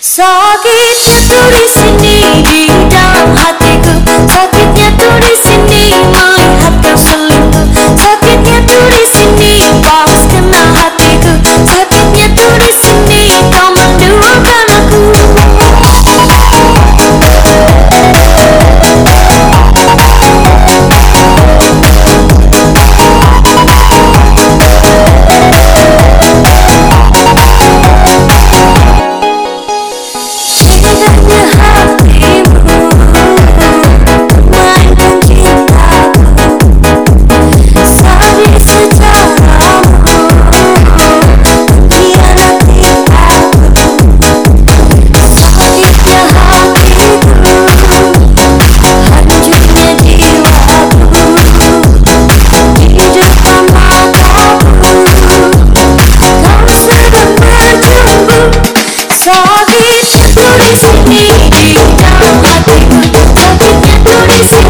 Sakitnya tuh di sini di dalam hatiku, sakitnya tuh di sini. Peace.